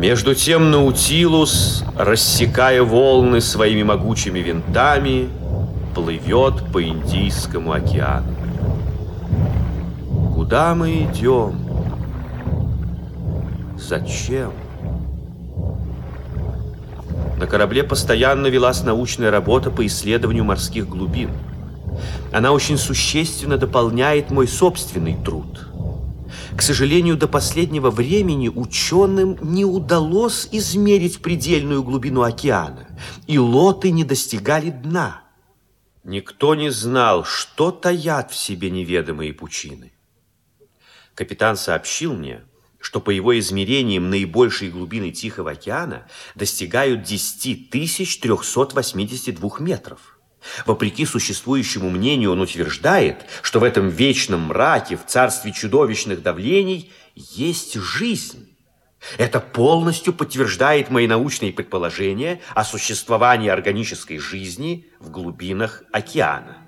Между тем Наутилус, рассекая волны своими могучими винтами, плывет по Индийскому океану. Куда мы идем? Зачем? На корабле постоянно велась научная работа по исследованию морских глубин. Она очень существенно дополняет мой собственный труд. К сожалению, до последнего времени ученым не удалось измерить предельную глубину океана, и лоты не достигали дна. Никто не знал, что таят в себе неведомые пучины. Капитан сообщил мне, что по его измерениям наибольшие глубины Тихого океана достигают 10 382 метров. Вопреки существующему мнению, он утверждает, что в этом вечном мраке, в царстве чудовищных давлений, есть жизнь. Это полностью подтверждает мои научные предположения о существовании органической жизни в глубинах океана.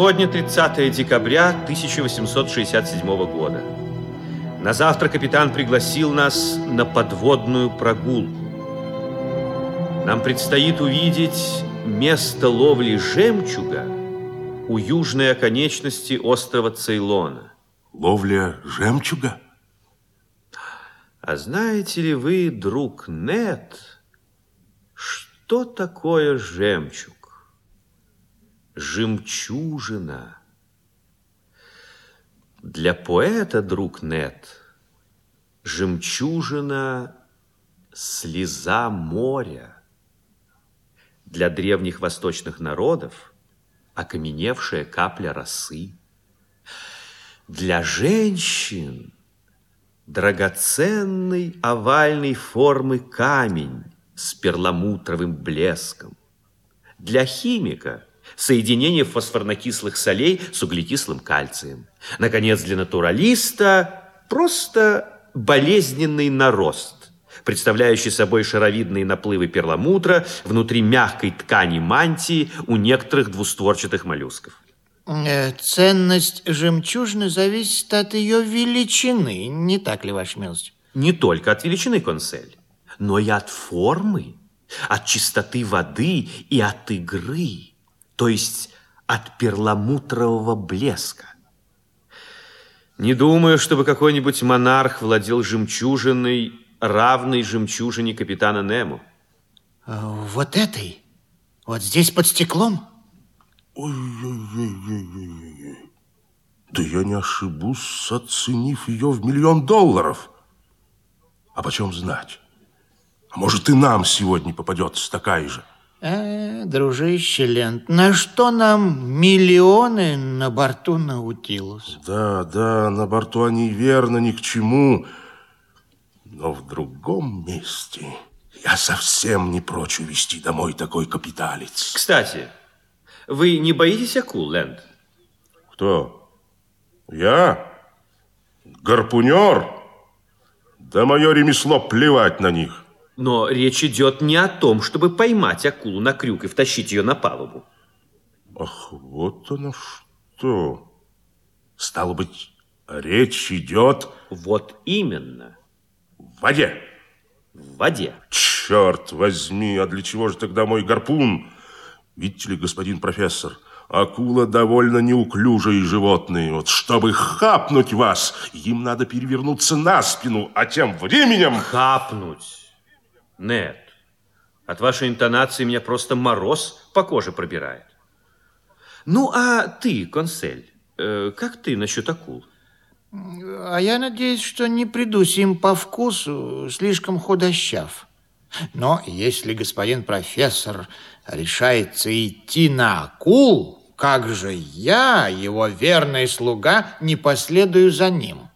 Сегодня 30 декабря 1867 года. На завтра капитан пригласил нас на подводную прогулку. Нам предстоит увидеть место ловли жемчуга у южной оконечности острова Цейлона. Ловля жемчуга? А знаете ли вы, друг Нет, что такое жемчуг? Жемчужина. Для поэта, друг Нет, жемчужина – слеза моря. Для древних восточных народов – окаменевшая капля росы. Для женщин – драгоценный овальной формы камень с перламутровым блеском. Для химика – соединение фосфорнокислых солей с углекислым кальцием. Наконец, для натуралиста просто болезненный нарост, представляющий собой шаровидные наплывы перламутра внутри мягкой ткани мантии у некоторых двустворчатых моллюсков. Э, ценность жемчужины зависит от ее величины, не так ли, Ваша милость? Не только от величины, консель, но и от формы, от чистоты воды и от игры то есть от перламутрового блеска. Не думаю, чтобы какой-нибудь монарх владел жемчужиной, равной жемчужине капитана Нему. А, вот этой? Вот здесь под стеклом? Ой-ой-ой-ой-ой. Да я не ошибусь, оценив ее в миллион долларов. А почем знать? А может, и нам сегодня попадется такая же? Э, дружище Лент, на что нам миллионы на борту Наутилус? Да, да, на борту они верно ни к чему. Но в другом месте я совсем не прочь увезти домой такой капиталец. Кстати, вы не боитесь акул, Лэнд? Кто? Я? Гарпунер? Да мое ремесло плевать на них. Но речь идет не о том, чтобы поймать акулу на крюк и втащить ее на палубу. Ах, вот оно что. Стало быть, речь идет... Вот именно. В воде. В воде. Черт возьми, а для чего же тогда мой гарпун? Видите ли, господин профессор, акула довольно неуклюжие животные. Вот чтобы хапнуть вас, им надо перевернуться на спину, а тем временем... Хапнуть? Нет, от вашей интонации меня просто мороз по коже пробирает. Ну, а ты, консель, э, как ты насчет акул? А я надеюсь, что не придусь им по вкусу, слишком худощав. Но если господин профессор решается идти на акул, как же я, его верный слуга, не последую за ним?